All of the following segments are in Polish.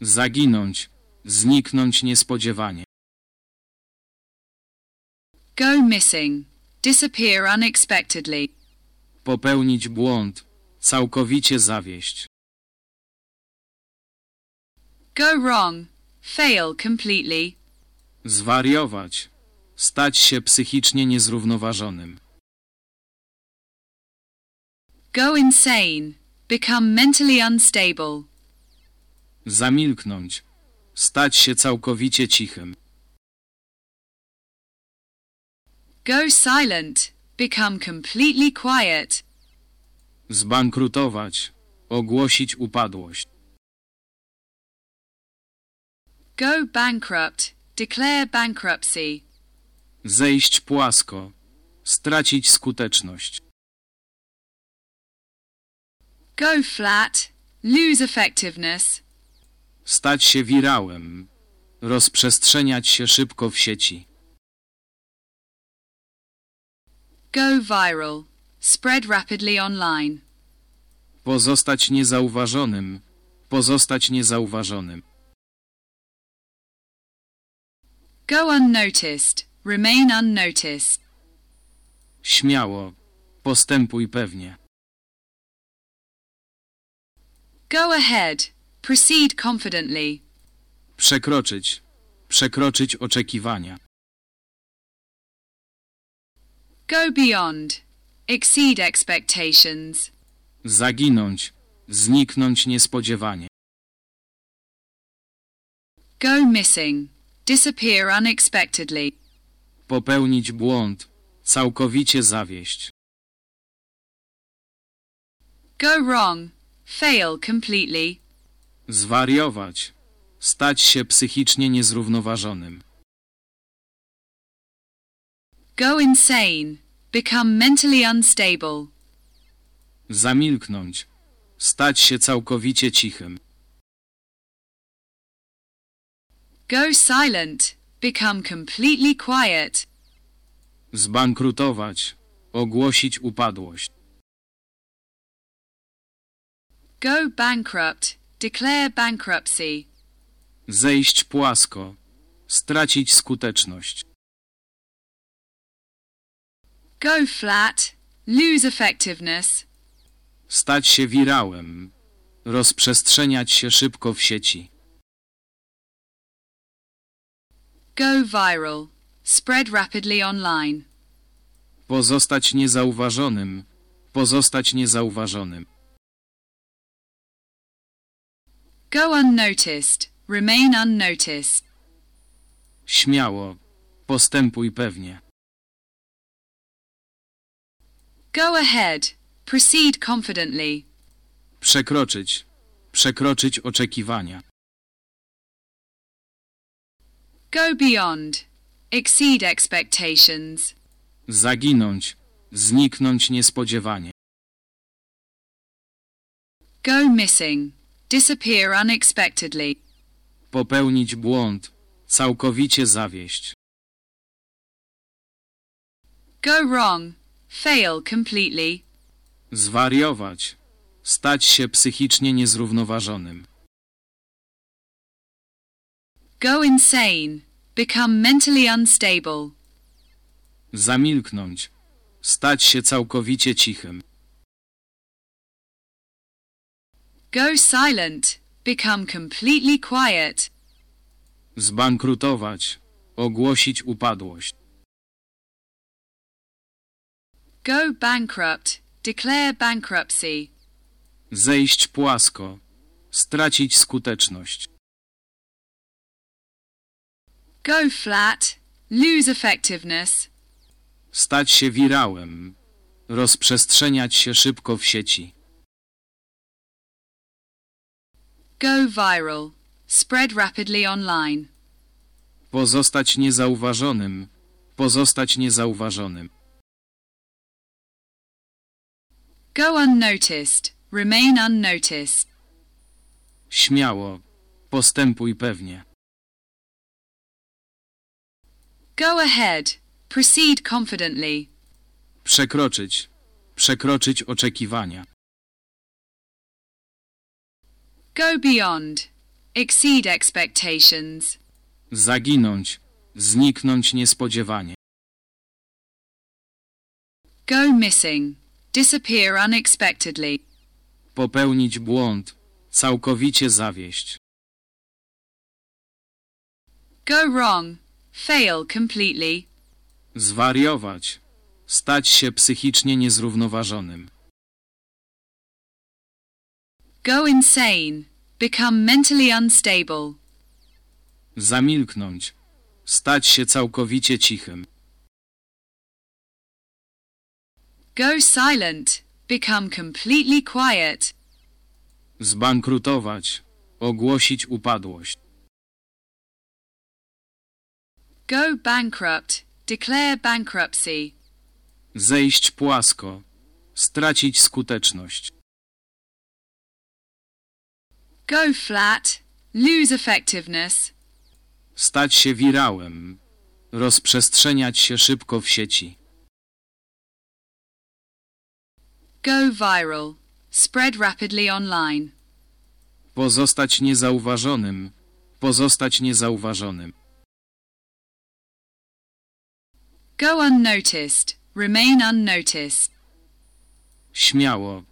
Zaginąć. Zniknąć niespodziewanie. Go missing. Disappear unexpectedly. Popełnić błąd. Całkowicie zawieść. Go wrong. Fail completely. Zwariować. Stać się psychicznie niezrównoważonym. Go insane. Become mentally unstable. Zamilknąć. Stać się całkowicie cichym. Go silent. Become completely quiet. Zbankrutować. Ogłosić upadłość. Go bankrupt. Declare bankruptcy. Zejść płasko. Stracić skuteczność. Go flat. Lose effectiveness. Stać się wirałem. Rozprzestrzeniać się szybko w sieci. Go viral. Spread rapidly online. Pozostać niezauważonym. Pozostać niezauważonym. Go unnoticed. Remain unnoticed. Śmiało. Postępuj pewnie. Go ahead. Proceed confidently. Przekroczyć. Przekroczyć oczekiwania. Go beyond. Exceed expectations. Zaginąć. Zniknąć niespodziewanie. Go missing. Disappear unexpectedly. Popełnić błąd. Całkowicie zawieść. Go wrong. Fail completely. Zwariować. Stać się psychicznie niezrównoważonym. Go insane. Become mentally unstable. Zamilknąć. Stać się całkowicie cichym. Go silent. Become completely quiet. Zbankrutować. Ogłosić upadłość. Go bankrupt. Declare bankruptcy. Zejść płasko. Stracić skuteczność. Go flat. Lose effectiveness. Stać się wirałem. Rozprzestrzeniać się szybko w sieci. Go viral. Spread rapidly online. Pozostać niezauważonym. Pozostać niezauważonym. Go unnoticed. Remain unnoticed. Śmiało. Postępuj pewnie. Go ahead. Proceed confidently. Przekroczyć. Przekroczyć oczekiwania. Go beyond. Exceed expectations. Zaginąć. Zniknąć niespodziewanie. Go missing. Disappear unexpectedly. Popełnić błąd. Całkowicie zawieść. Go wrong. Fail completely. Zwariować. Stać się psychicznie niezrównoważonym. Go insane. Become mentally unstable. Zamilknąć. Stać się całkowicie cichym. Go silent. Become completely quiet. Zbankrutować. Ogłosić upadłość. Go bankrupt. Declare bankruptcy. Zejść płasko. Stracić skuteczność. Go flat. Lose effectiveness. Stać się wirałem. Rozprzestrzeniać się szybko w sieci. Go viral. Spread rapidly online. Pozostać niezauważonym. Pozostać niezauważonym. Go unnoticed. Remain unnoticed. Śmiało. Postępuj pewnie. Go ahead. Proceed confidently. Przekroczyć. Przekroczyć oczekiwania. Go beyond. exceed expectations. Zaginąć. Zniknąć niespodziewanie. Go missing. Disappear unexpectedly. Popełnić błąd. Całkowicie zawieść. Go wrong. Fail completely. Zwariować. Stać się psychicznie niezrównoważonym. Go insane. Become mentally unstable. Zamilknąć. Stać się całkowicie cichym. Go silent. Become completely quiet. Zbankrutować. Ogłosić upadłość. Go bankrupt. Declare bankruptcy. Zejść płasko. Stracić skuteczność. Go flat. Lose effectiveness. Stać się wirałem. Rozprzestrzeniać się szybko w sieci. Go viral. Spread rapidly online. Pozostać niezauważonym. Pozostać niezauważonym. Go unnoticed. Remain unnoticed. Śmiało.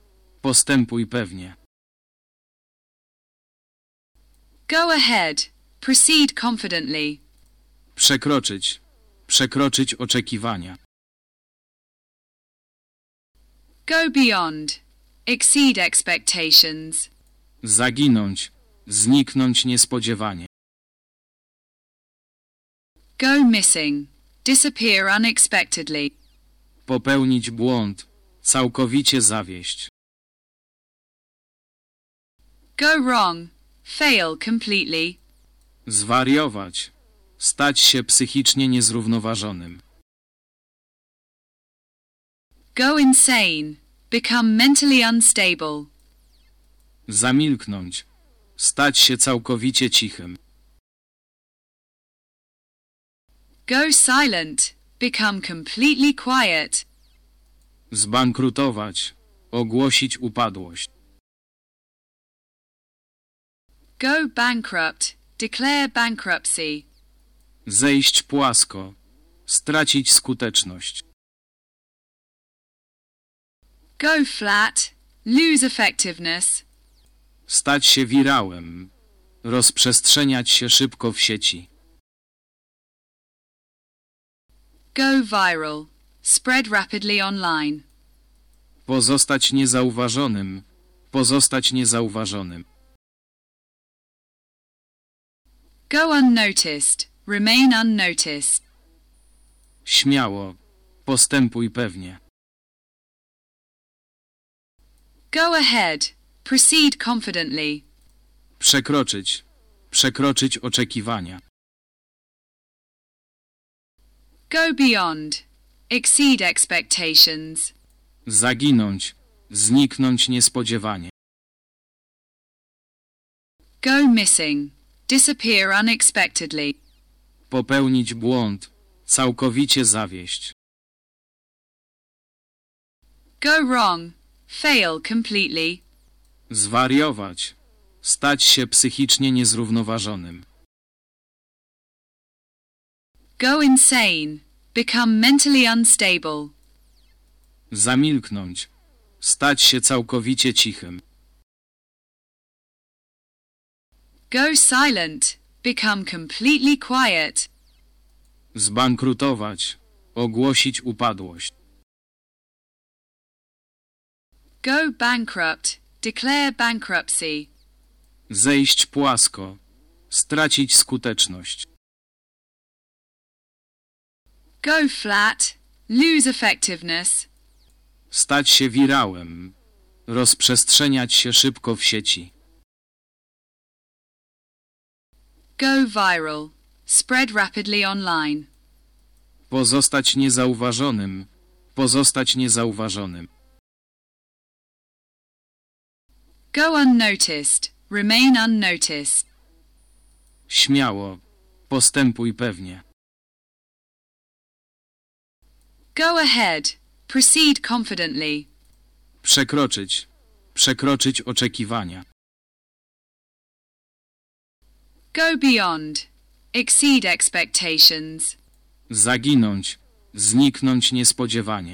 Postępuj pewnie. Go ahead. Proceed confidently. Przekroczyć. Przekroczyć oczekiwania. Go beyond. Exceed expectations. Zaginąć. Zniknąć niespodziewanie. Go missing. Disappear unexpectedly. Popełnić błąd. Całkowicie zawieść. Go wrong. Fail completely. Zwariować. Stać się psychicznie niezrównoważonym. Go insane. Become mentally unstable. Zamilknąć. Stać się całkowicie cichym. Go silent. Become completely quiet. Zbankrutować. Ogłosić upadłość. Go bankrupt. Declare bankruptcy. Zejść płasko. Stracić skuteczność. Go flat. Lose effectiveness. Stać się wirałem. Rozprzestrzeniać się szybko w sieci. Go viral. Spread rapidly online. Pozostać niezauważonym. Pozostać niezauważonym. Go unnoticed. Remain unnoticed. Śmiało. Postępuj pewnie. Go ahead. Proceed confidently. Przekroczyć. Przekroczyć oczekiwania. Go beyond. Exceed expectations. Zaginąć. Zniknąć niespodziewanie. Go missing. Disappear unexpectedly. Popełnić błąd. Całkowicie zawieść. Go wrong. Fail completely. Zwariować. Stać się psychicznie niezrównoważonym. Go insane. Become mentally unstable. Zamilknąć. Stać się całkowicie cichym. Go silent. Become completely quiet. Zbankrutować. Ogłosić upadłość. Go bankrupt. Declare bankruptcy. Zejść płasko. Stracić skuteczność. Go flat. Lose effectiveness. Stać się wirałem. Rozprzestrzeniać się szybko w sieci. Go viral. Spread rapidly online. Pozostać niezauważonym. Pozostać niezauważonym. Go unnoticed. Remain unnoticed. Śmiało. Postępuj pewnie. Go ahead. Proceed confidently. Przekroczyć. Przekroczyć oczekiwania. Go beyond. Exceed expectations. Zaginąć. Zniknąć niespodziewanie.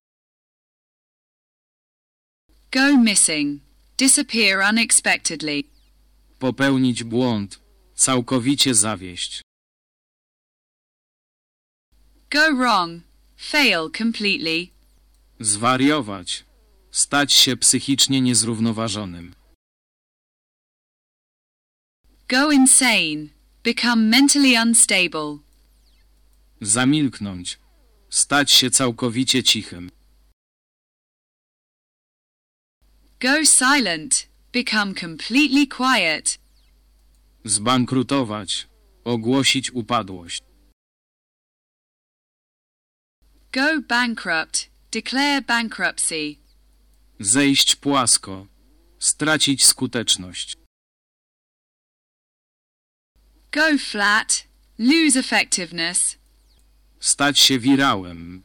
Go missing. Disappear unexpectedly. Popełnić błąd. Całkowicie zawieść. Go wrong. Fail completely. Zwariować. Stać się psychicznie niezrównoważonym. Go insane. Become mentally unstable. Zamilknąć. Stać się całkowicie cichym. Go silent. Become completely quiet. Zbankrutować. Ogłosić upadłość. Go bankrupt. Declare bankruptcy. Zejść płasko. Stracić skuteczność. Go flat. Lose effectiveness. Stać się wirałem.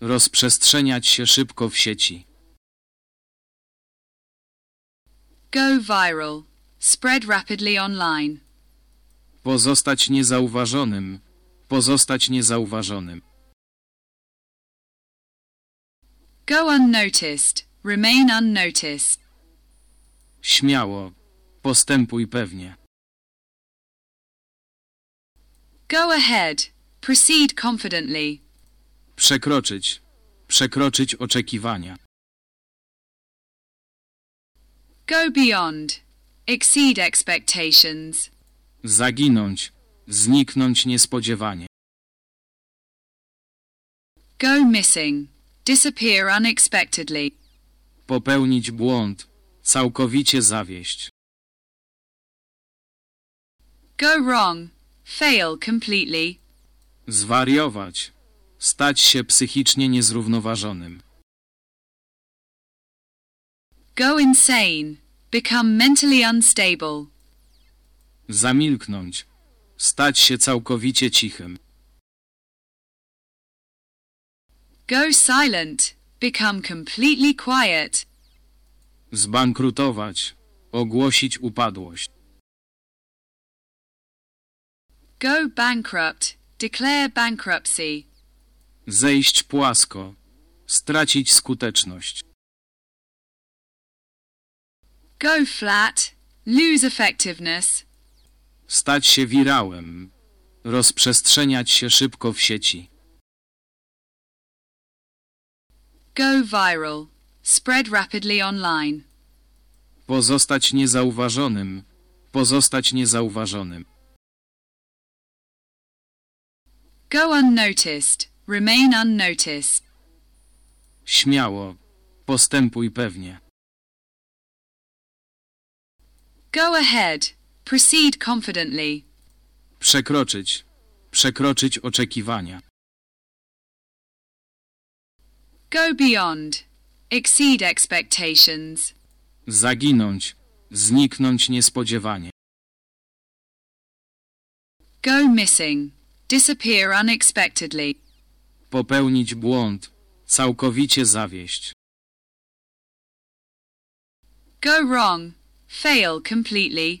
Rozprzestrzeniać się szybko w sieci. Go viral. Spread rapidly online. Pozostać niezauważonym. Pozostać niezauważonym. Go unnoticed. Remain unnoticed. Śmiało. Postępuj pewnie. Go ahead. Proceed confidently. Przekroczyć. Przekroczyć oczekiwania. Go beyond. Exceed expectations. Zaginąć. Zniknąć niespodziewanie. Go missing. Disappear unexpectedly. Popełnić błąd. Całkowicie zawieść. Go wrong. Fail completely. Zwariować. Stać się psychicznie niezrównoważonym. Go insane. Become mentally unstable. Zamilknąć. Stać się całkowicie cichym. Go silent. Become completely quiet. Zbankrutować. Ogłosić upadłość. Go bankrupt. Declare bankruptcy. Zejść płasko. Stracić skuteczność. Go flat. Lose effectiveness. Stać się wirałem. Rozprzestrzeniać się szybko w sieci. Go viral. Spread rapidly online. Pozostać niezauważonym. Pozostać niezauważonym. Go unnoticed. Remain unnoticed. Śmiało. Postępuj pewnie. Go ahead. Proceed confidently. Przekroczyć. Przekroczyć oczekiwania. Go beyond. Exceed expectations. Zaginąć. Zniknąć niespodziewanie. Go missing. Disappear unexpectedly. Popełnić błąd. Całkowicie zawieść. Go wrong. Fail completely.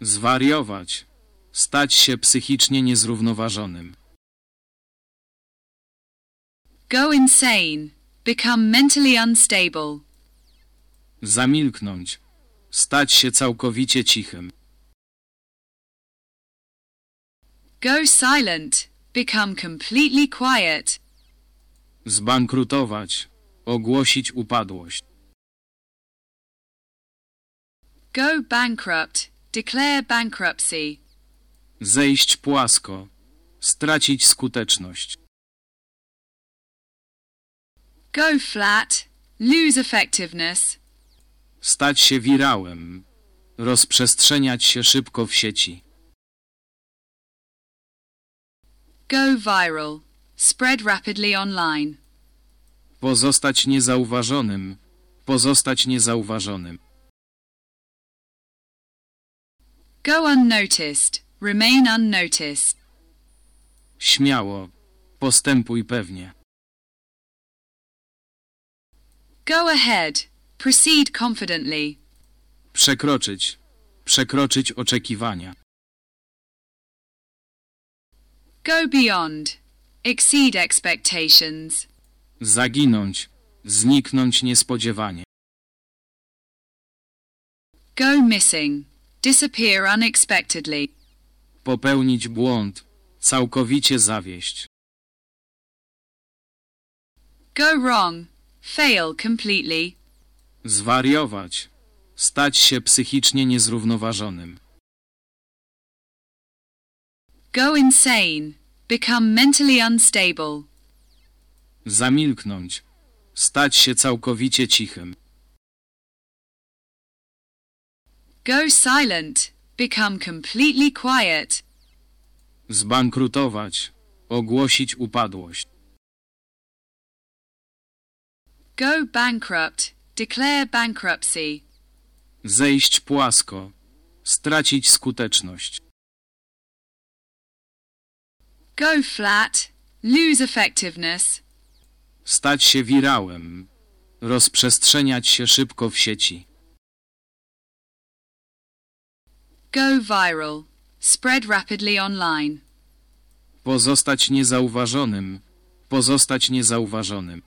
Zwariować. Stać się psychicznie niezrównoważonym. Go insane. Become mentally unstable. Zamilknąć. Stać się całkowicie cichym. Go silent. Become completely quiet. Zbankrutować. Ogłosić upadłość. Go bankrupt. Declare bankruptcy. Zejść płasko. Stracić skuteczność. Go flat. Lose effectiveness. Stać się wirałem. Rozprzestrzeniać się szybko w sieci. Go viral. Spread rapidly online. Pozostać niezauważonym. Pozostać niezauważonym. Go unnoticed. Remain unnoticed. Śmiało. Postępuj pewnie. Go ahead. Proceed confidently. Przekroczyć. Przekroczyć oczekiwania. Go beyond. Exceed expectations. Zaginąć. Zniknąć niespodziewanie. Go missing. Disappear unexpectedly. Popełnić błąd. Całkowicie zawieść. Go wrong. Fail completely. Zwariować. Stać się psychicznie niezrównoważonym. Go insane. Become mentally unstable. Zamilknąć. Stać się całkowicie cichym. Go silent. Become completely quiet. Zbankrutować. Ogłosić upadłość. Go bankrupt. Declare bankruptcy. Zejść płasko. Stracić skuteczność. Go flat. Lose effectiveness. Stać się wirałem. Rozprzestrzeniać się szybko w sieci. Go viral. Spread rapidly online. Pozostać niezauważonym. Pozostać niezauważonym.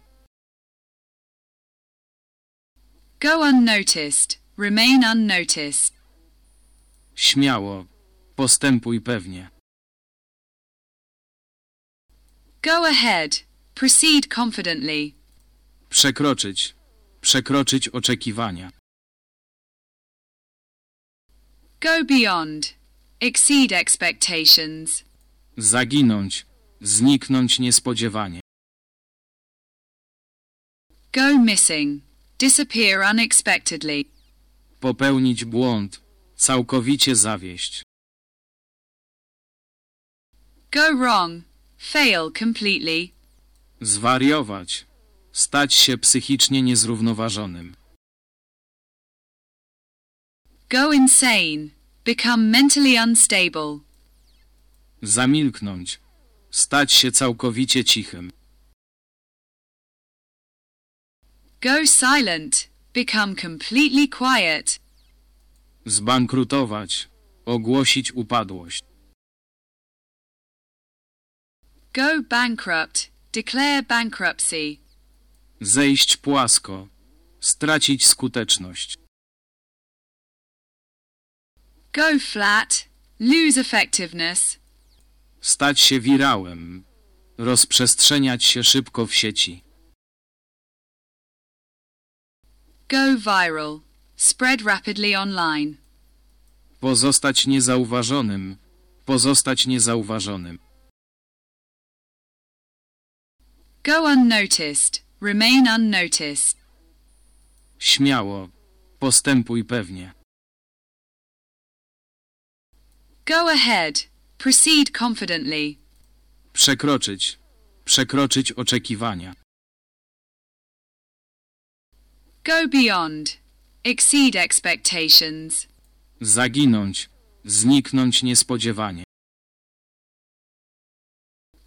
Go unnoticed. Remain unnoticed. Śmiało. Postępuj pewnie. Go ahead. Proceed confidently. Przekroczyć. Przekroczyć oczekiwania. Go beyond. Exceed expectations. Zaginąć. Zniknąć niespodziewanie. Go missing. Disappear unexpectedly. Popełnić błąd. Całkowicie zawieść. Go wrong. Fail completely. Zwariować. Stać się psychicznie niezrównoważonym. Go insane. Become mentally unstable. Zamilknąć. Stać się całkowicie cichym. Go silent. Become completely quiet. Zbankrutować. Ogłosić upadłość. Go bankrupt. Declare bankruptcy. Zejść płasko. Stracić skuteczność. Go flat. Lose effectiveness. Stać się wirałem. Rozprzestrzeniać się szybko w sieci. Go viral. Spread rapidly online. Pozostać niezauważonym. Pozostać niezauważonym. Go unnoticed. Remain unnoticed. Śmiało. Postępuj pewnie. Go ahead. Proceed confidently. Przekroczyć. Przekroczyć oczekiwania. Go beyond. Exceed expectations. Zaginąć. Zniknąć niespodziewanie.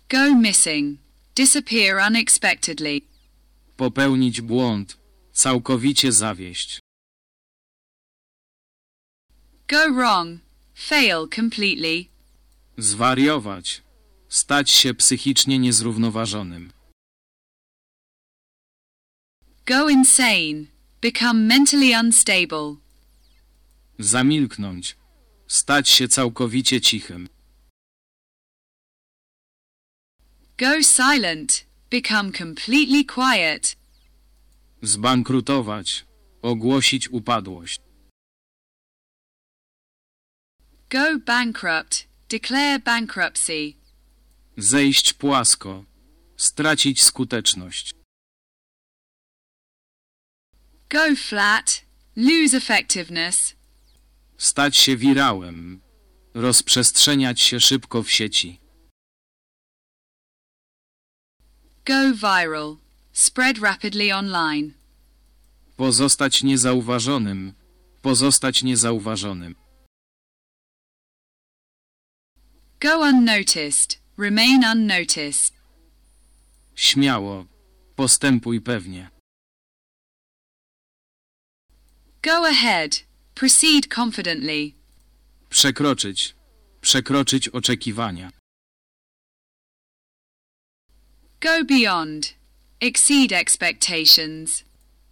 Go missing. Disappear unexpectedly. Popełnić błąd. Całkowicie zawieść. Go wrong. Fail completely. Zwariować. Stać się psychicznie niezrównoważonym. Go insane. Become mentally unstable. Zamilknąć. Stać się całkowicie cichym. Go silent. Become completely quiet. Zbankrutować. Ogłosić upadłość. Go bankrupt. Declare bankruptcy. Zejść płasko. Stracić skuteczność. Go flat. Lose effectiveness. Stać się wirałem. Rozprzestrzeniać się szybko w sieci. Go viral. Spread rapidly online. Pozostać niezauważonym. Pozostać niezauważonym. Go unnoticed. Remain unnoticed. Śmiało. Postępuj pewnie. Go ahead. Proceed confidently. Przekroczyć. Przekroczyć oczekiwania. Go beyond. Exceed expectations.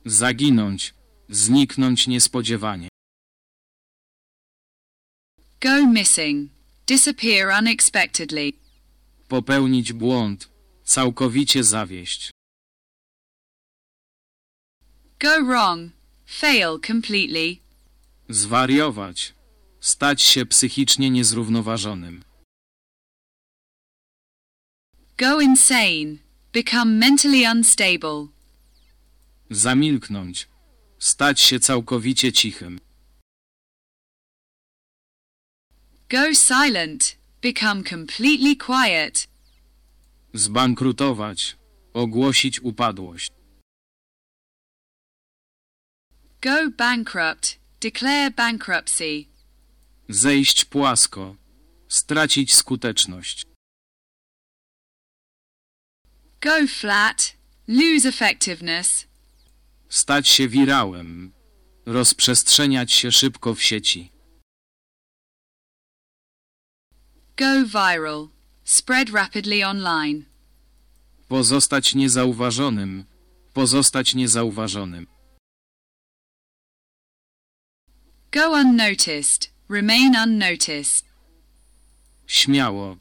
Zaginąć. Zniknąć niespodziewanie. Go missing. Disappear unexpectedly. Popełnić błąd. Całkowicie zawieść. Go wrong. Fail completely. Zwariować. Stać się psychicznie niezrównoważonym. Go insane. Become mentally unstable. Zamilknąć. Stać się całkowicie cichym. Go silent. Become completely quiet. Zbankrutować. Ogłosić upadłość. Go bankrupt. Declare bankruptcy. Zejść płasko. Stracić skuteczność. Go flat. Lose effectiveness. Stać się wirałem. Rozprzestrzeniać się szybko w sieci. Go viral. Spread rapidly online. Pozostać niezauważonym. Pozostać niezauważonym. Go unnoticed. Remain unnoticed. Śmiało.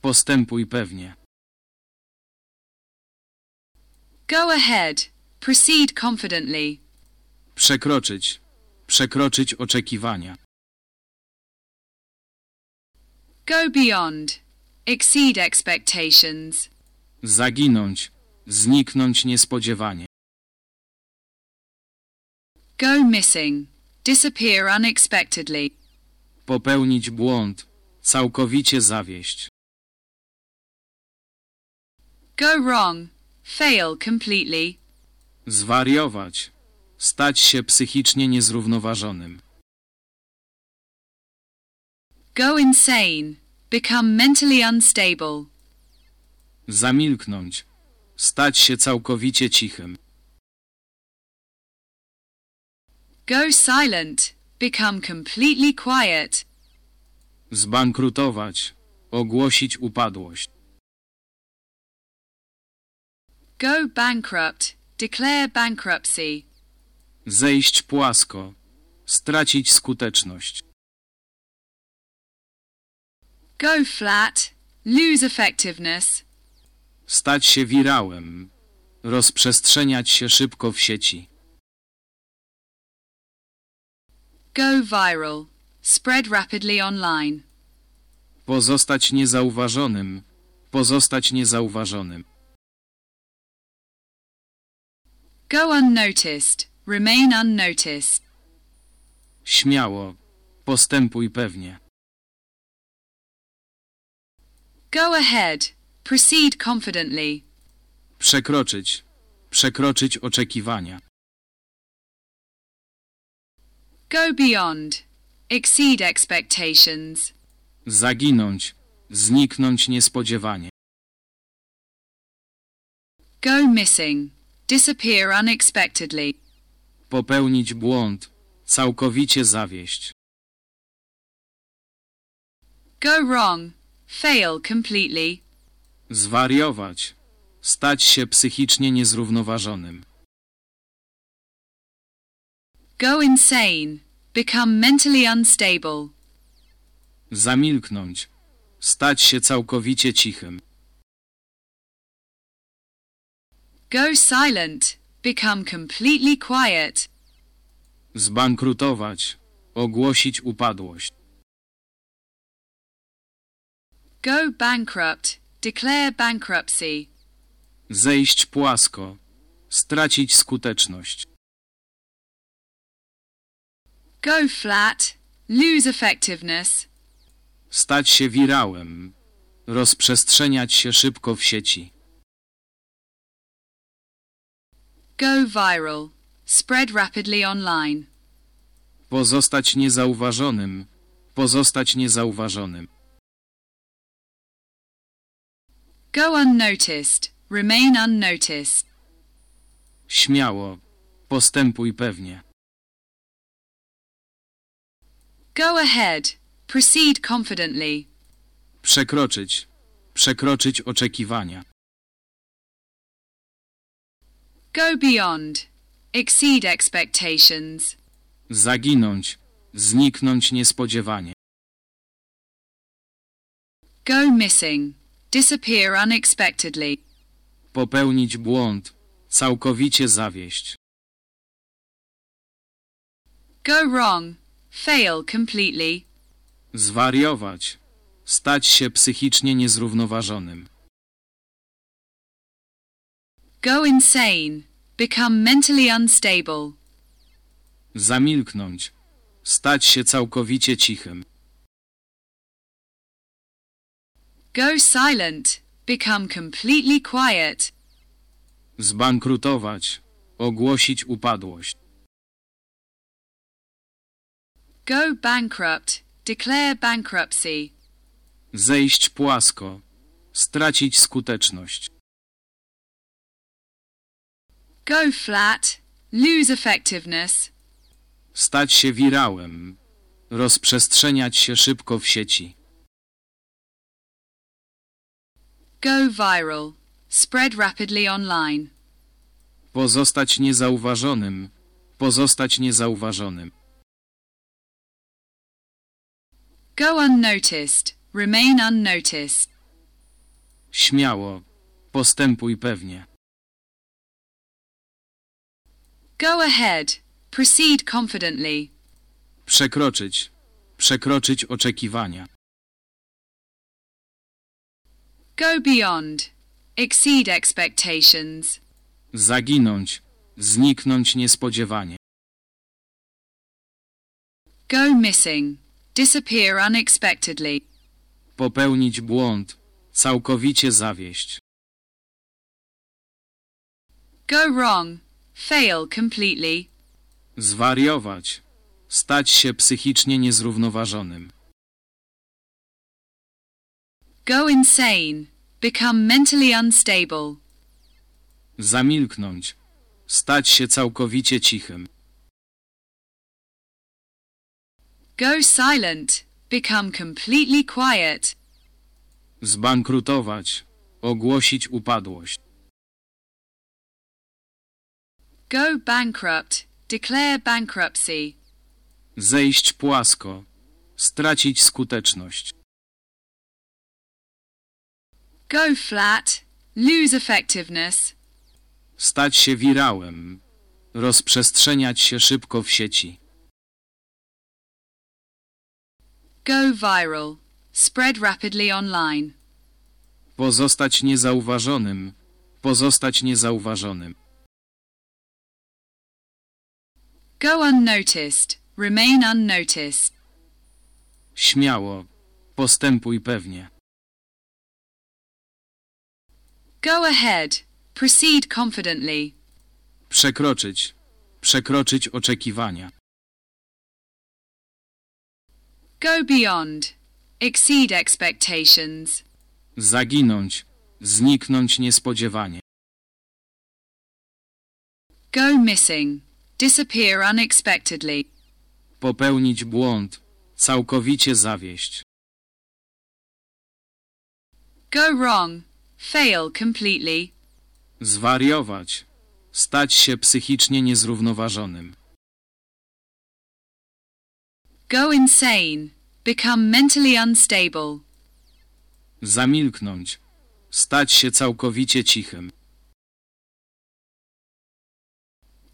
Postępuj pewnie. Go ahead. Proceed confidently. Przekroczyć. Przekroczyć oczekiwania. Go beyond. Exceed expectations. Zaginąć. Zniknąć niespodziewanie. Go missing. Disappear unexpectedly. Popełnić błąd. Całkowicie zawieść. Go wrong. Fail completely. Zwariować. Stać się psychicznie niezrównoważonym. Go insane. Become mentally unstable. Zamilknąć. Stać się całkowicie cichym. Go silent. Become completely quiet. Zbankrutować. Ogłosić upadłość. Go bankrupt. Declare bankruptcy. Zejść płasko. Stracić skuteczność. Go flat. Lose effectiveness. Stać się wirałem. Rozprzestrzeniać się szybko w sieci. Go viral. Spread rapidly online. Pozostać niezauważonym. Pozostać niezauważonym. Go unnoticed. Remain unnoticed. Śmiało. Postępuj pewnie. Go ahead. Proceed confidently. Przekroczyć. Przekroczyć oczekiwania. Go beyond. Exceed expectations. Zaginąć. Zniknąć niespodziewanie. Go missing. Disappear unexpectedly. Popełnić błąd. Całkowicie zawieść. Go wrong. Fail completely. Zwariować. Stać się psychicznie niezrównoważonym. Go insane. Become mentally unstable. Zamilknąć. Stać się całkowicie cichym. Go silent. Become completely quiet. Zbankrutować. Ogłosić upadłość. Go bankrupt. Declare bankruptcy. Zejść płasko. Stracić skuteczność. Go flat. Lose effectiveness. Stać się wirałem. Rozprzestrzeniać się szybko w sieci. Go viral. Spread rapidly online. Pozostać niezauważonym. Pozostać niezauważonym. Go unnoticed. Remain unnoticed. Śmiało. Postępuj pewnie. Go ahead. Proceed confidently. Przekroczyć. Przekroczyć oczekiwania. Go beyond. Exceed expectations. Zaginąć. Zniknąć niespodziewanie. Go missing. Disappear unexpectedly. Popełnić błąd. Całkowicie zawieść. Go wrong. Fail completely. Zwariować. Stać się psychicznie niezrównoważonym. Go insane. Become mentally unstable. Zamilknąć. Stać się całkowicie cichym. Go silent. Become completely quiet. Zbankrutować. Ogłosić upadłość. Go bankrupt. Declare bankruptcy. Zejść płasko. Stracić skuteczność. Go flat. Lose effectiveness. Stać się wirałem. Rozprzestrzeniać się szybko w sieci. Go viral. Spread rapidly online. Pozostać niezauważonym. Pozostać niezauważonym. Go unnoticed. Remain unnoticed. Śmiało. Postępuj pewnie. Go ahead. Proceed confidently. Przekroczyć. Przekroczyć oczekiwania. Go beyond. Exceed expectations. Zaginąć. Zniknąć niespodziewanie. Go missing. Disappear unexpectedly. Popełnić błąd. Całkowicie zawieść. Go wrong. Fail completely. Zwariować. Stać się psychicznie niezrównoważonym. Go insane. Become mentally unstable. Zamilknąć. Stać się całkowicie cichym. Go silent. Become completely quiet. Zbankrutować. Ogłosić upadłość. Go bankrupt. Declare bankruptcy. Zejść płasko. Stracić skuteczność. Go flat. Lose effectiveness. Stać się wirałem. Rozprzestrzeniać się szybko w sieci. Go viral. Spread rapidly online. Pozostać niezauważonym. Pozostać niezauważonym. Go unnoticed. Remain unnoticed. Śmiało. Postępuj pewnie. Go ahead. Proceed confidently. Przekroczyć. Przekroczyć oczekiwania. Go beyond. Exceed expectations. Zaginąć. Zniknąć niespodziewanie. Go missing. Disappear unexpectedly. Popełnić błąd. Całkowicie zawieść. Go wrong. Fail completely. Zwariować. Stać się psychicznie niezrównoważonym. Go insane. Become mentally unstable. Zamilknąć. Stać się całkowicie cichym.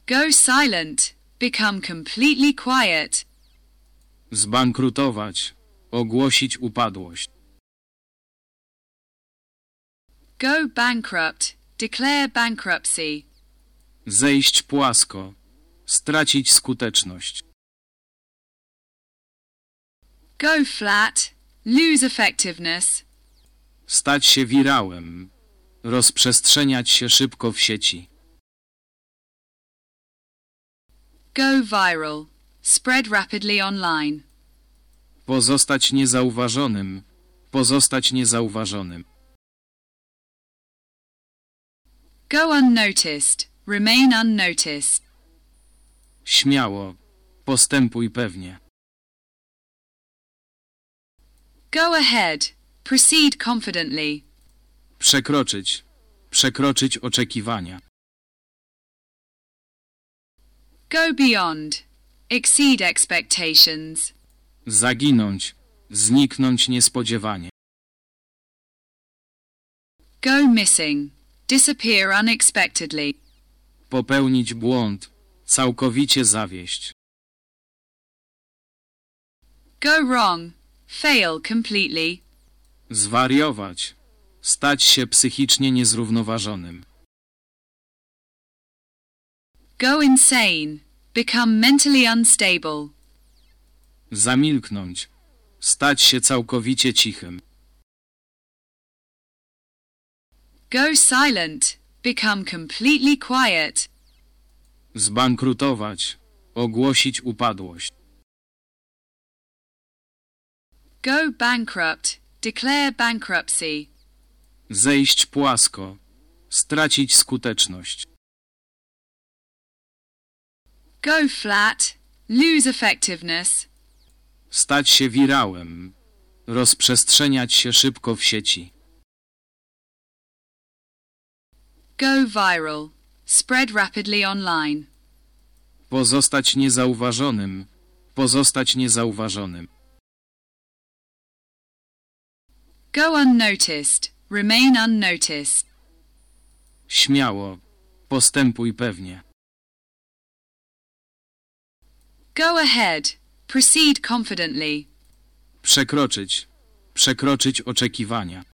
Go silent. Become completely quiet. Zbankrutować. Ogłosić upadłość. Go bankrupt. Declare bankruptcy. Zejść płasko. Stracić skuteczność. Go flat. Lose effectiveness. Stać się wirałem. Rozprzestrzeniać się szybko w sieci. Go viral. Spread rapidly online. Pozostać niezauważonym. Pozostać niezauważonym. Go unnoticed. Remain unnoticed. Śmiało. Postępuj pewnie. Go ahead. Proceed confidently. Przekroczyć. Przekroczyć oczekiwania. Go beyond. Exceed expectations. Zaginąć. Zniknąć niespodziewanie. Go missing. Disappear unexpectedly. Popełnić błąd. Całkowicie zawieść. Go wrong. Fail completely. Zwariować. Stać się psychicznie niezrównoważonym. Go insane. Become mentally unstable. Zamilknąć. Stać się całkowicie cichym. Go silent. Become completely quiet. Zbankrutować. Ogłosić upadłość. Go bankrupt. Declare bankruptcy. Zejść płasko. Stracić skuteczność. Go flat. Lose effectiveness. Stać się wirałem. Rozprzestrzeniać się szybko w sieci. Go viral. Spread rapidly online. Pozostać niezauważonym. Pozostać niezauważonym. Go unnoticed. Remain unnoticed. Śmiało. Postępuj pewnie. Go ahead. Proceed confidently. Przekroczyć. Przekroczyć oczekiwania.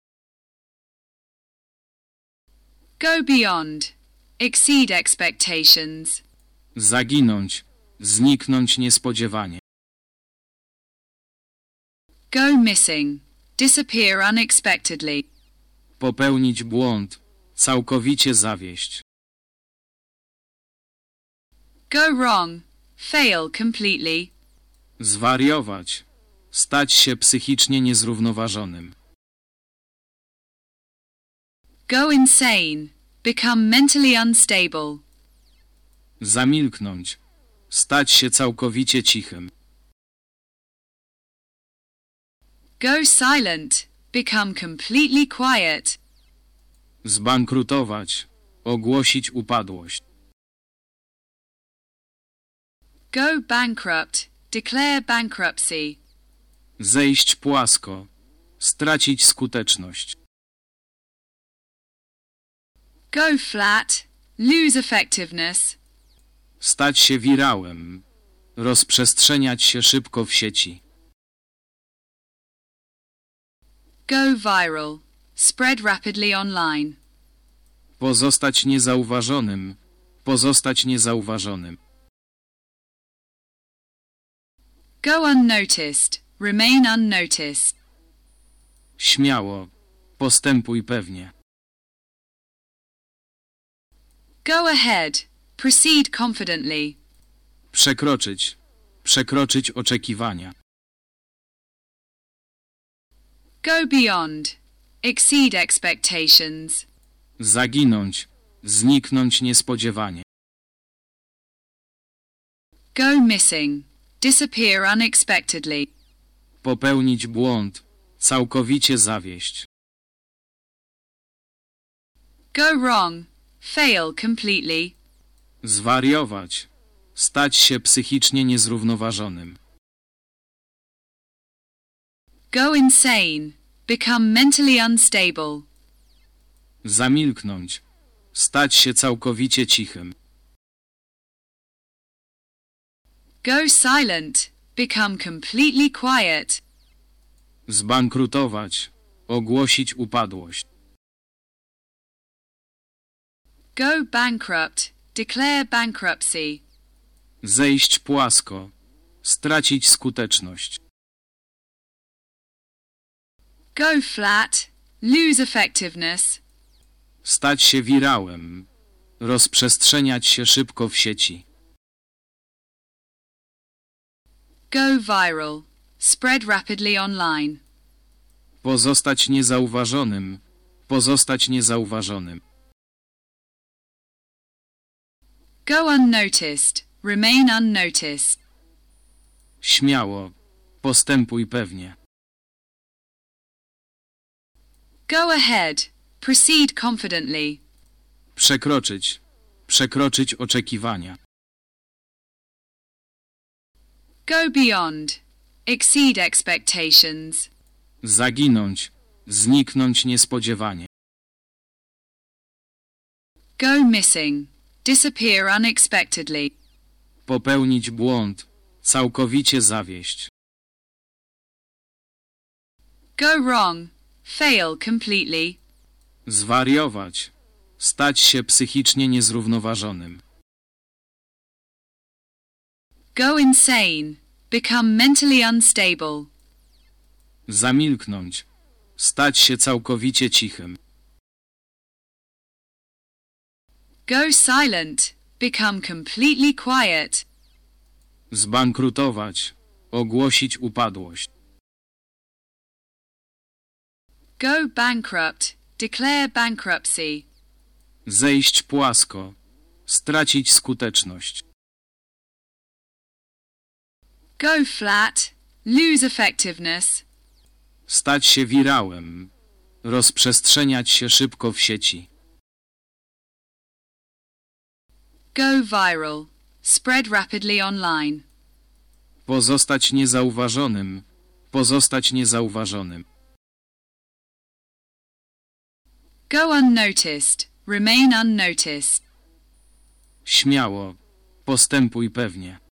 Go beyond. Exceed expectations. Zaginąć. Zniknąć niespodziewanie. Go missing. Disappear unexpectedly. Popełnić błąd. Całkowicie zawieść. Go wrong. Fail completely. Zwariować. Stać się psychicznie niezrównoważonym. Go insane. Become mentally unstable. Zamilknąć. Stać się całkowicie cichym. Go silent. Become completely quiet. Zbankrutować. Ogłosić upadłość. Go bankrupt. Declare bankruptcy. Zejść płasko. Stracić skuteczność. Go flat. Lose effectiveness. Stać się wirałem. Rozprzestrzeniać się szybko w sieci. Go viral. Spread rapidly online. Pozostać niezauważonym. Pozostać niezauważonym. Go unnoticed. Remain unnoticed. Śmiało. Postępuj pewnie. Go ahead. Proceed confidently. Przekroczyć. Przekroczyć oczekiwania. Go beyond. Exceed expectations. Zaginąć. Zniknąć niespodziewanie. Go missing. Disappear unexpectedly. Popełnić błąd. Całkowicie zawieść. Go wrong. Fail completely. Zwariować. Stać się psychicznie niezrównoważonym. Go insane. Become mentally unstable. Zamilknąć. Stać się całkowicie cichym. Go silent. Become completely quiet. Zbankrutować. Ogłosić upadłość. Go bankrupt. Declare bankruptcy. Zejść płasko. Stracić skuteczność. Go flat. Lose effectiveness. Stać się wirałem. Rozprzestrzeniać się szybko w sieci. Go viral. Spread rapidly online. Pozostać niezauważonym. Pozostać niezauważonym. Go unnoticed. Remain unnoticed. Śmiało. Postępuj pewnie. Go ahead. Proceed confidently. Przekroczyć. Przekroczyć oczekiwania. Go beyond. Exceed expectations. Zaginąć. Zniknąć niespodziewanie. Go missing. Disappear unexpectedly. Popełnić błąd. Całkowicie zawieść. Go wrong. Fail completely. Zwariować. Stać się psychicznie niezrównoważonym. Go insane. Become mentally unstable. Zamilknąć. Stać się całkowicie cichym. Go silent. Become completely quiet. Zbankrutować. Ogłosić upadłość. Go bankrupt. Declare bankruptcy. Zejść płasko. Stracić skuteczność. Go flat. Lose effectiveness. Stać się wirałem. Rozprzestrzeniać się szybko w sieci. Go viral. Spread rapidly online. Pozostać niezauważonym. Pozostać niezauważonym. Go unnoticed. Remain unnoticed. Śmiało. Postępuj pewnie.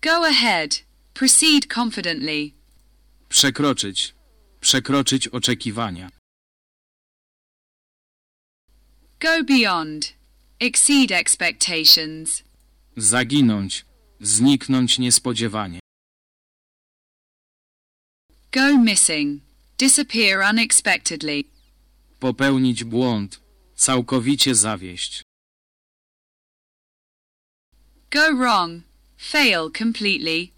Go ahead. Proceed confidently. Przekroczyć. Przekroczyć oczekiwania. Go beyond. Exceed expectations. Zaginąć. Zniknąć niespodziewanie. Go missing. Disappear unexpectedly. Popełnić błąd. Całkowicie zawieść. Go wrong. Fail completely.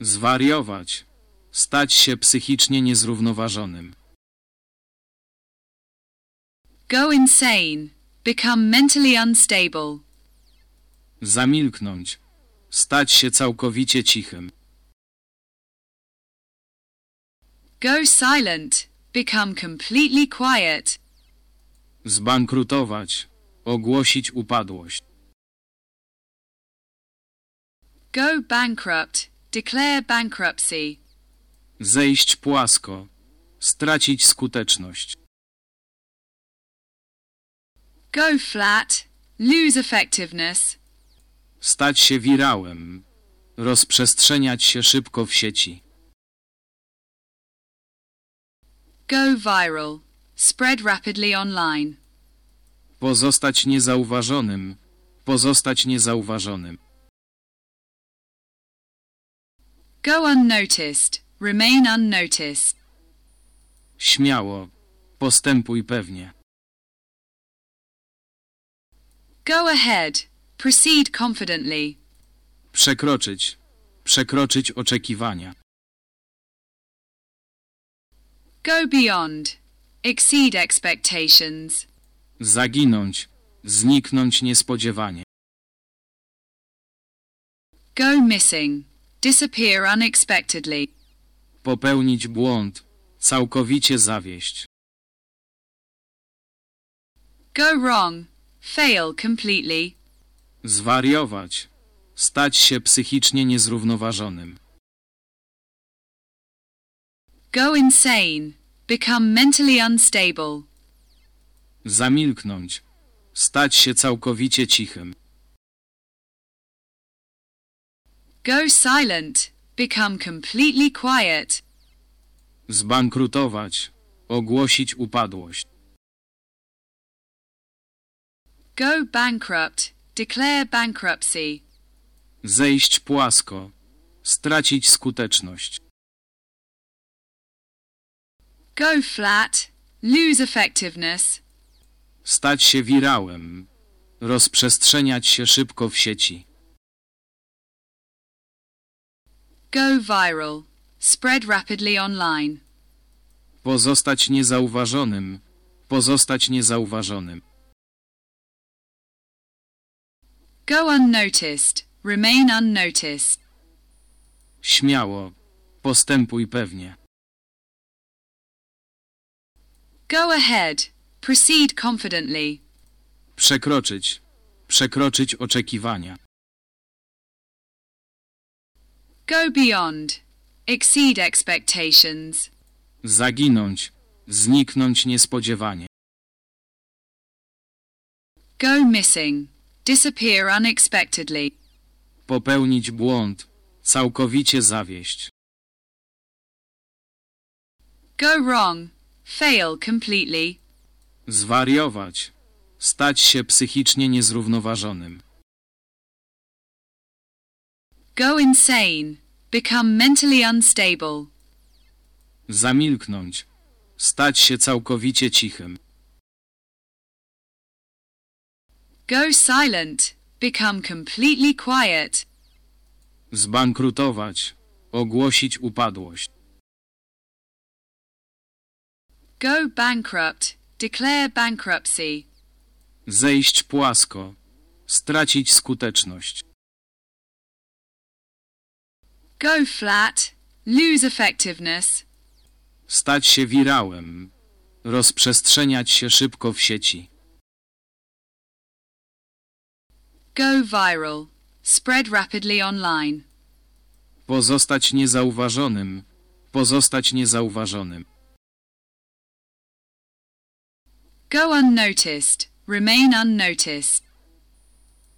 Zwariować. Stać się psychicznie niezrównoważonym. Go insane. Become mentally unstable. Zamilknąć. Stać się całkowicie cichym. Go silent. Become completely quiet. Zbankrutować. Ogłosić upadłość. Go bankrupt. Declare bankruptcy. Zejść płasko. Stracić skuteczność. Go flat. Lose effectiveness. Stać się wirałem. Rozprzestrzeniać się szybko w sieci. Go viral. Spread rapidly online. Pozostać niezauważonym. Pozostać niezauważonym. Go unnoticed. Remain unnoticed. Śmiało. Postępuj pewnie. Go ahead. Proceed confidently. Przekroczyć. Przekroczyć oczekiwania. Go beyond. Exceed expectations. Zaginąć. Zniknąć niespodziewanie. Go missing. Disappear unexpectedly. Popełnić błąd. Całkowicie zawieść. Go wrong. Fail completely. Zwariować. Stać się psychicznie niezrównoważonym. Go insane. Become mentally unstable. Zamilknąć. Stać się całkowicie cichym. Go silent. Become completely quiet. Zbankrutować. Ogłosić upadłość. Go bankrupt. Declare bankruptcy. Zejść płasko. Stracić skuteczność. Go flat. Lose effectiveness. Stać się wirałem. Rozprzestrzeniać się szybko w sieci. Go viral. Spread rapidly online. Pozostać niezauważonym. Pozostać niezauważonym. Go unnoticed. Remain unnoticed. Śmiało. Postępuj pewnie. Go ahead. Proceed confidently. Przekroczyć. Przekroczyć oczekiwania. Go beyond. Exceed expectations. Zaginąć. Zniknąć niespodziewanie. Go missing. Disappear unexpectedly. Popełnić błąd. Całkowicie zawieść. Go wrong. Fail completely. Zwariować. Stać się psychicznie niezrównoważonym. Go insane. Become mentally unstable. Zamilknąć. Stać się całkowicie cichym. Go silent. Become completely quiet. Zbankrutować. Ogłosić upadłość. Go bankrupt. Declare bankruptcy. Zejść płasko. Stracić skuteczność. Go flat. Lose effectiveness. Stać się wirałem. Rozprzestrzeniać się szybko w sieci. Go viral. Spread rapidly online. Pozostać niezauważonym. Pozostać niezauważonym. Go unnoticed. Remain unnoticed.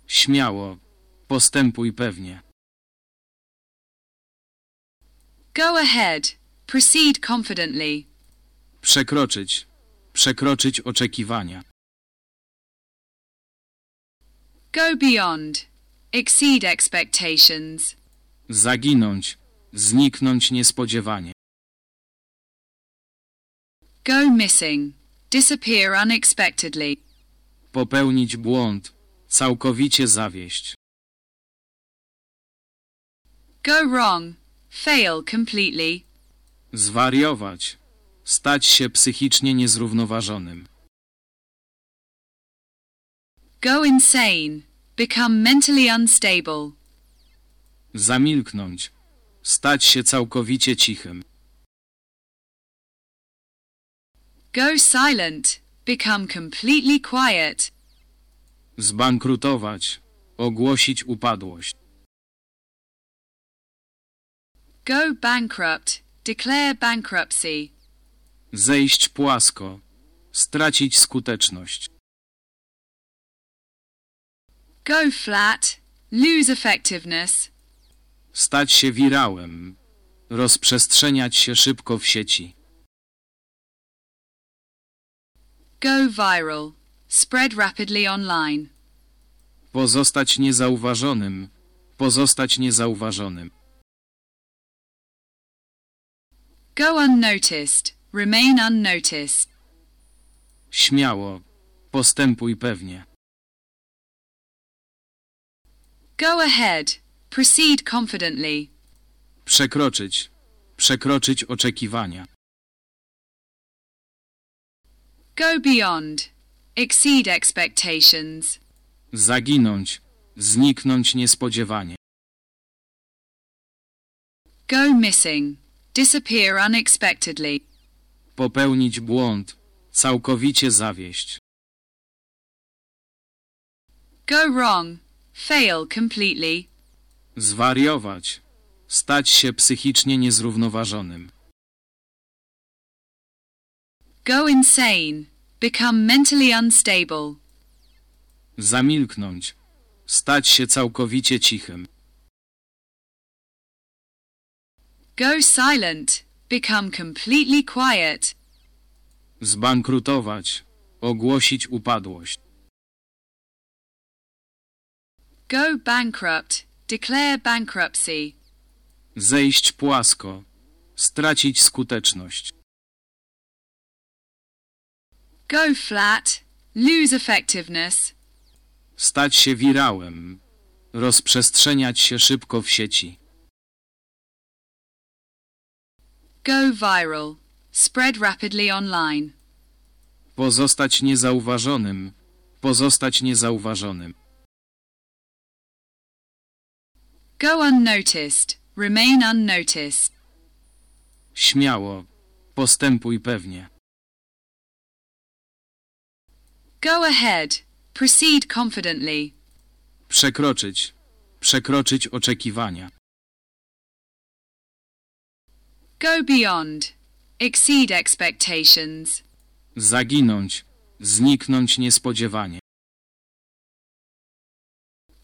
Śmiało. Postępuj pewnie. Go ahead. Proceed confidently. Przekroczyć. Przekroczyć oczekiwania. Go beyond. Exceed expectations. Zaginąć. Zniknąć niespodziewanie. Go missing. Disappear unexpectedly. Popełnić błąd. Całkowicie zawieść. Go wrong. Fail completely. Zwariować. Stać się psychicznie niezrównoważonym. Go insane. Become mentally unstable. Zamilknąć. Stać się całkowicie cichym. Go silent. Become completely quiet. Zbankrutować. Ogłosić upadłość. Go bankrupt. Declare bankruptcy. Zejść płasko. Stracić skuteczność. Go flat. Lose effectiveness. Stać się wirałem. Rozprzestrzeniać się szybko w sieci. Go viral. Spread rapidly online. Pozostać niezauważonym. Pozostać niezauważonym. Go unnoticed. Remain unnoticed. Śmiało. Postępuj pewnie. Go ahead. Proceed confidently. Przekroczyć. Przekroczyć oczekiwania. Go beyond. Exceed expectations. Zaginąć. Zniknąć niespodziewanie. Go missing. Disappear unexpectedly. Popełnić błąd. Całkowicie zawieść. Go wrong. Fail completely. Zwariować. Stać się psychicznie niezrównoważonym. Go insane. Become mentally unstable. Zamilknąć. Stać się całkowicie cichym. Go silent. Become completely quiet. Zbankrutować. Ogłosić upadłość. Go bankrupt. Declare bankruptcy. Zejść płasko. Stracić skuteczność. Go flat. Lose effectiveness. Stać się wirałem. Rozprzestrzeniać się szybko w sieci. Go viral. Spread rapidly online. Pozostać niezauważonym. Pozostać niezauważonym. Go unnoticed. Remain unnoticed. Śmiało. Postępuj pewnie. Go ahead. Proceed confidently. Przekroczyć. Przekroczyć oczekiwania. Go beyond. Exceed expectations. Zaginąć. Zniknąć niespodziewanie.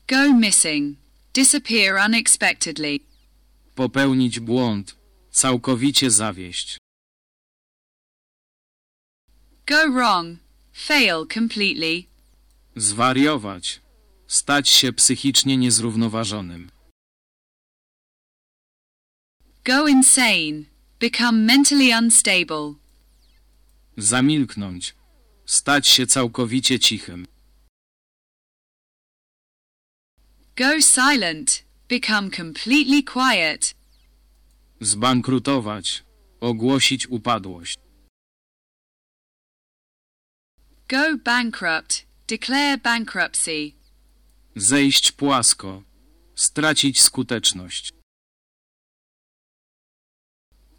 Go missing. Disappear unexpectedly. Popełnić błąd. Całkowicie zawieść. Go wrong. Fail completely. Zwariować. Stać się psychicznie niezrównoważonym. Go insane. Become mentally unstable. Zamilknąć. Stać się całkowicie cichym. Go silent. Become completely quiet. Zbankrutować. Ogłosić upadłość. Go bankrupt. Declare bankruptcy. Zejść płasko. Stracić skuteczność.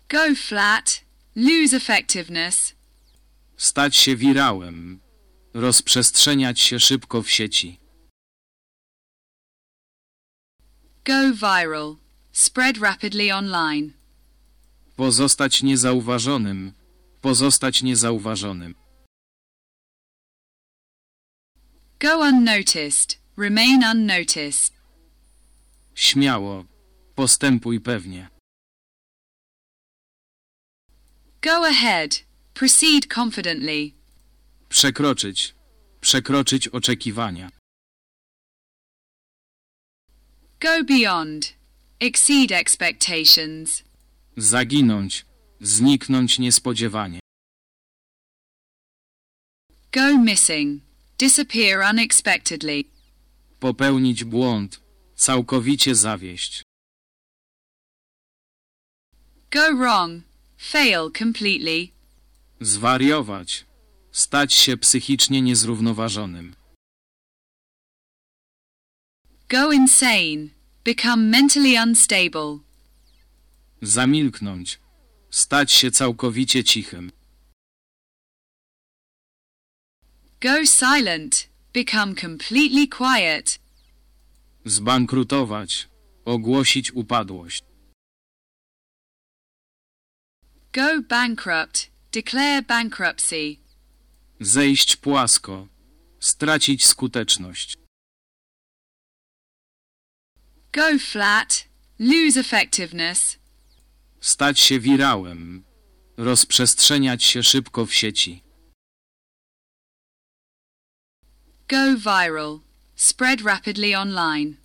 Go flat. Lose effectiveness. Stać się wirałem. Rozprzestrzeniać się szybko w sieci. Go viral. Spread rapidly online. Pozostać niezauważonym. Pozostać niezauważonym. Go unnoticed. Remain unnoticed. Śmiało. Postępuj pewnie. Go ahead. Proceed confidently. Przekroczyć. Przekroczyć oczekiwania. Go beyond. Exceed expectations. Zaginąć. Zniknąć niespodziewanie. Go missing. Disappear unexpectedly. Popełnić błąd. Całkowicie zawieść. Go wrong. Fail completely. Zwariować. Stać się psychicznie niezrównoważonym. Go insane. Become mentally unstable. Zamilknąć. Stać się całkowicie cichym. Go silent. Become completely quiet. Zbankrutować. Ogłosić upadłość. Go bankrupt. Declare bankruptcy. Zejść płasko. Stracić skuteczność. Go flat. Lose effectiveness. Stać się wirałem. Rozprzestrzeniać się szybko w sieci. Go viral. Spread rapidly online.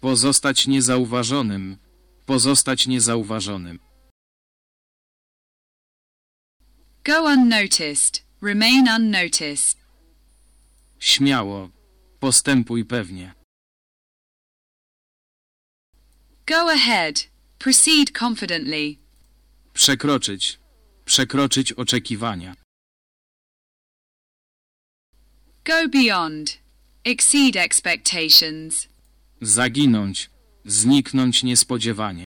Pozostać niezauważonym. Pozostać niezauważonym. Go unnoticed. Remain unnoticed. Śmiało. Postępuj pewnie. Go ahead. Proceed confidently. Przekroczyć. Przekroczyć oczekiwania. Go beyond. Exceed expectations. Zaginąć. Zniknąć niespodziewanie.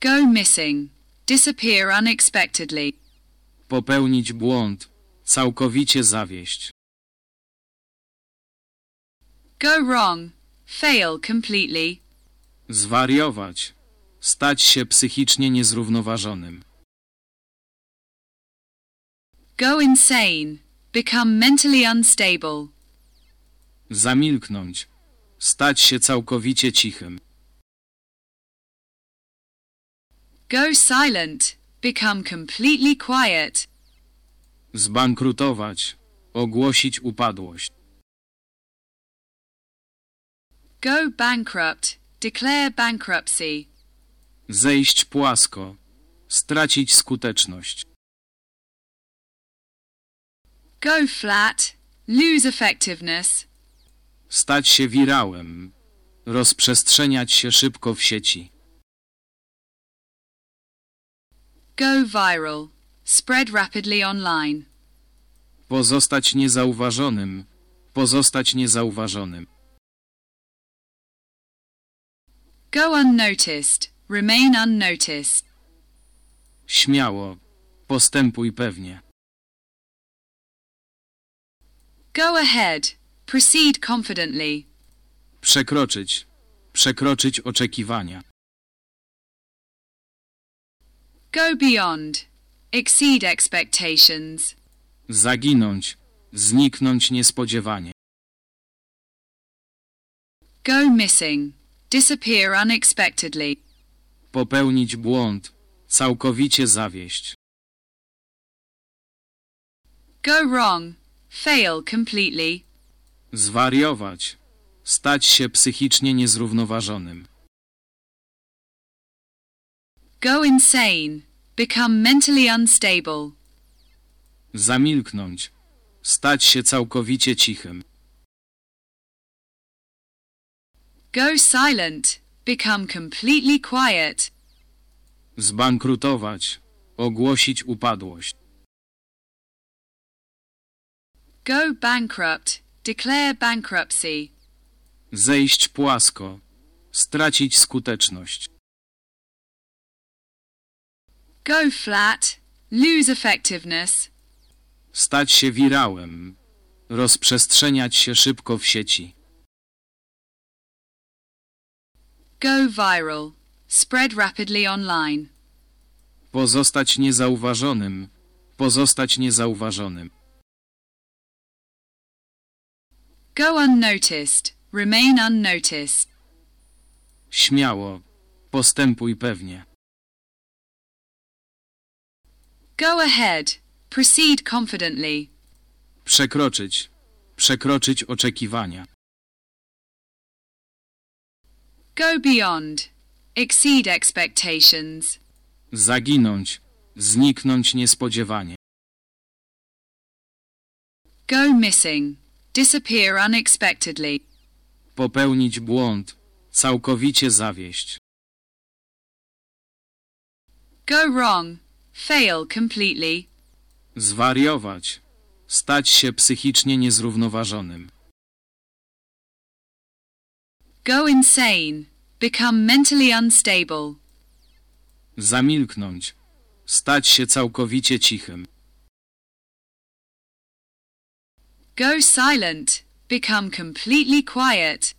Go missing. Disappear unexpectedly. Popełnić błąd. Całkowicie zawieść. Go wrong. Fail completely. Zwariować. Stać się psychicznie niezrównoważonym. Go insane. Become mentally unstable. Zamilknąć. Stać się całkowicie cichym. Go silent. Become completely quiet. Zbankrutować. Ogłosić upadłość. Go bankrupt. Declare bankruptcy. Zejść płasko. Stracić skuteczność. Go flat. Lose effectiveness. Stać się wirałem. Rozprzestrzeniać się szybko w sieci. Go viral. Spread rapidly online. Pozostać niezauważonym. Pozostać niezauważonym. Go unnoticed. Remain unnoticed. Śmiało. Postępuj pewnie. Go ahead. Proceed confidently. Przekroczyć. Przekroczyć oczekiwania. Go beyond. Exceed expectations. Zaginąć. Zniknąć niespodziewanie. Go missing. Disappear unexpectedly. Popełnić błąd. Całkowicie zawieść. Go wrong. Fail completely. Zwariować. Stać się psychicznie niezrównoważonym. Go insane. Become mentally unstable. Zamilknąć. Stać się całkowicie cichym. Go silent. Become completely quiet. Zbankrutować. Ogłosić upadłość. Go bankrupt. Declare bankruptcy. Zejść płasko. Stracić skuteczność. Go flat. Lose effectiveness. Stać się wirałem. Rozprzestrzeniać się szybko w sieci. Go viral. Spread rapidly online. Pozostać niezauważonym. Pozostać niezauważonym. Go unnoticed. Remain unnoticed. Śmiało. Postępuj pewnie. Go ahead. Proceed confidently. Przekroczyć. Przekroczyć oczekiwania. Go beyond. Exceed expectations. Zaginąć. Zniknąć niespodziewanie. Go missing. Disappear unexpectedly. Popełnić błąd. Całkowicie zawieść. Go wrong. Fail completely. Zwariować. Stać się psychicznie niezrównoważonym. Go insane. Become mentally unstable. Zamilknąć. Stać się całkowicie cichym. Go silent. Become completely quiet.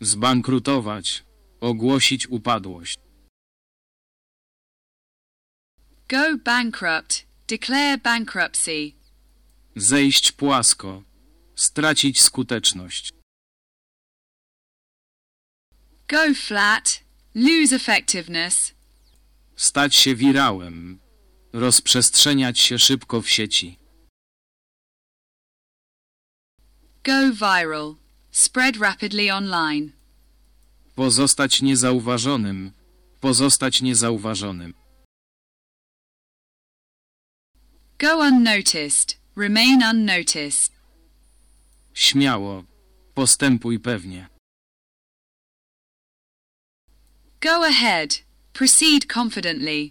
Zbankrutować. Ogłosić upadłość. Go bankrupt. Declare bankruptcy. Zejść płasko. Stracić skuteczność. Go flat. Lose effectiveness. Stać się wirałem. Rozprzestrzeniać się szybko w sieci. Go viral. Spread rapidly online. Pozostać niezauważonym. Pozostać niezauważonym. Go unnoticed. Remain unnoticed. Śmiało. Postępuj pewnie. Go ahead. Proceed confidently.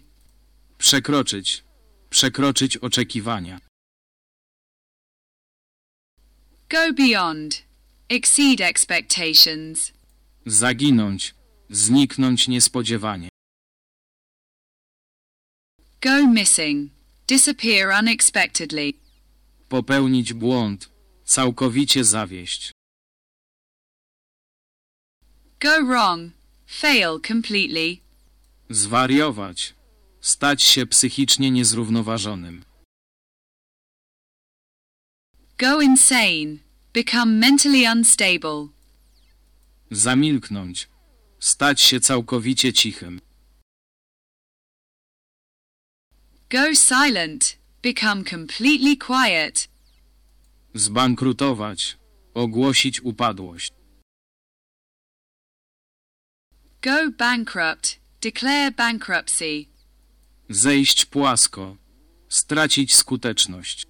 Przekroczyć. Przekroczyć oczekiwania. Go beyond. Exceed expectations. Zaginąć. Zniknąć niespodziewanie. Go missing. Disappear unexpectedly. Popełnić błąd. Całkowicie zawieść. Go wrong. Fail completely. Zwariować. Stać się psychicznie niezrównoważonym. Go insane. Become mentally unstable. Zamilknąć. Stać się całkowicie cichym. Go silent. Become completely quiet. Zbankrutować. Ogłosić upadłość. Go bankrupt. Declare bankruptcy. Zejść płasko. Stracić skuteczność.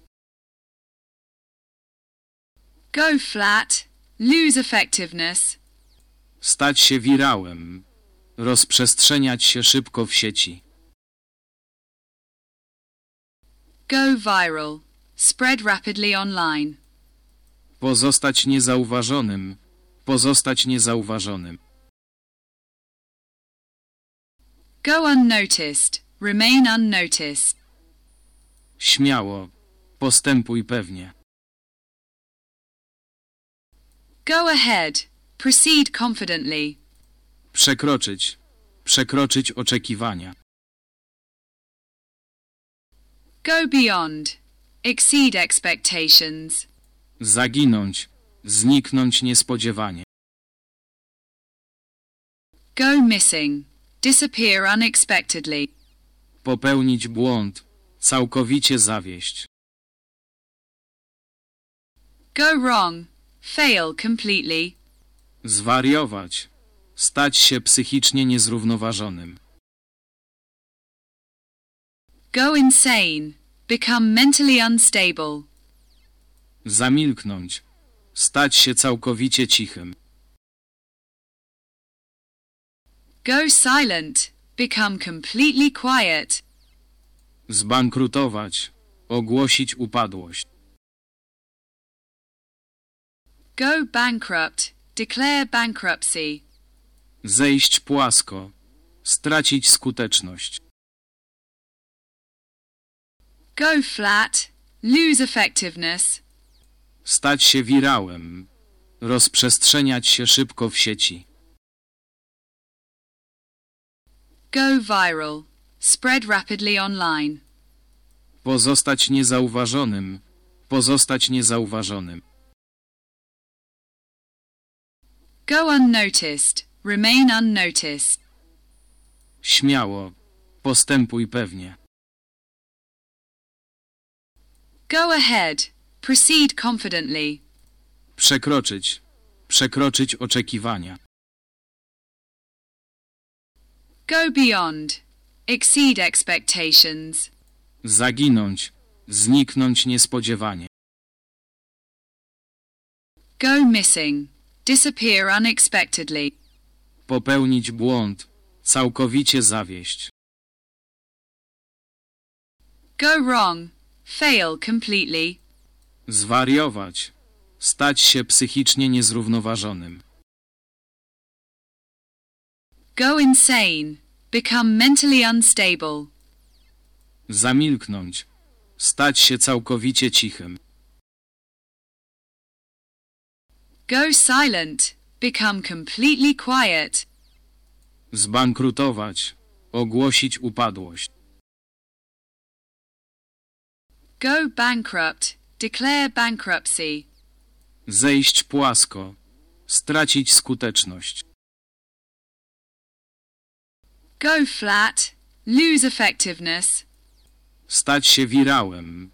Go flat. Lose effectiveness. Stać się wirałem. Rozprzestrzeniać się szybko w sieci. Go viral. Spread rapidly online. Pozostać niezauważonym. Pozostać niezauważonym. Go unnoticed. Remain unnoticed. Śmiało. Postępuj pewnie. Go ahead. Proceed confidently. Przekroczyć. Przekroczyć oczekiwania. Go beyond. Exceed expectations. Zaginąć. Zniknąć niespodziewanie. Go missing. Disappear unexpectedly. Popełnić błąd. Całkowicie zawieść. Go wrong. Fail completely. Zwariować. Stać się psychicznie niezrównoważonym. Go insane. Become mentally unstable. Zamilknąć. Stać się całkowicie cichym. Go silent. Become completely quiet. Zbankrutować. Ogłosić upadłość. Go bankrupt. Declare bankruptcy. Zejść płasko. Stracić skuteczność. Go flat. Lose effectiveness. Stać się wirałem. Rozprzestrzeniać się szybko w sieci. Go viral. Spread rapidly online. Pozostać niezauważonym. Pozostać niezauważonym. Go unnoticed. Remain unnoticed. Śmiało. Postępuj pewnie. Go ahead. Proceed confidently. Przekroczyć. Przekroczyć oczekiwania. Go beyond. Exceed expectations. Zaginąć. Zniknąć niespodziewanie. Go missing. Disappear unexpectedly. Popełnić błąd. Całkowicie zawieść. Go wrong. Fail completely. Zwariować. Stać się psychicznie niezrównoważonym. Go insane. Become mentally unstable. Zamilknąć. Stać się całkowicie cichym. Go silent. Become completely quiet. Zbankrutować. Ogłosić upadłość. Go bankrupt. Declare bankruptcy. Zejść płasko. Stracić skuteczność. Go flat. Lose effectiveness. Stać się wirałem.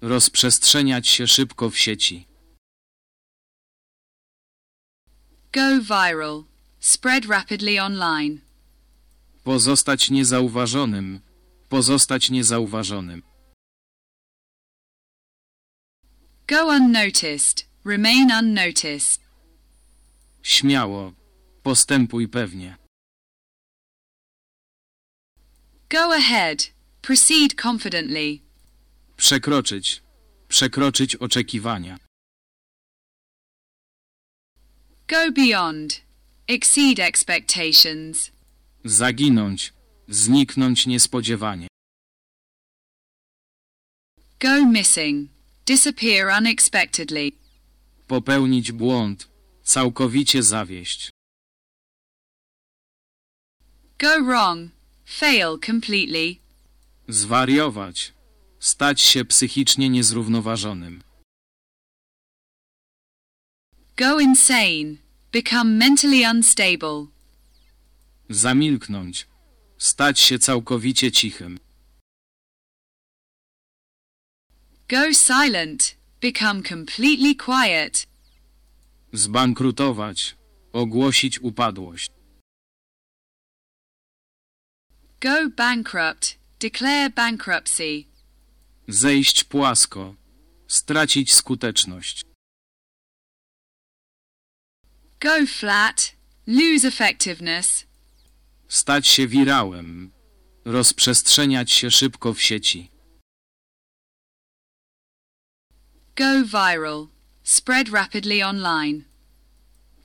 Rozprzestrzeniać się szybko w sieci. Go viral. Spread rapidly online. Pozostać niezauważonym. Pozostać niezauważonym. Go unnoticed. Remain unnoticed. Śmiało. Postępuj pewnie. Go ahead. Proceed confidently. Przekroczyć. Przekroczyć oczekiwania. Go beyond. Exceed expectations. Zaginąć. Zniknąć niespodziewanie. Go missing. Disappear unexpectedly. Popełnić błąd. Całkowicie zawieść. Go wrong. Fail completely. Zwariować. Stać się psychicznie niezrównoważonym. Go insane. Become mentally unstable. Zamilknąć. Stać się całkowicie cichym. Go silent. Become completely quiet. Zbankrutować. Ogłosić upadłość. Go bankrupt. Declare bankruptcy. Zejść płasko. Stracić skuteczność. Go flat. Lose effectiveness. Stać się wirałem. Rozprzestrzeniać się szybko w sieci. Go viral. Spread rapidly online.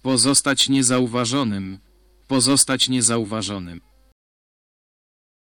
Pozostać niezauważonym. Pozostać niezauważonym.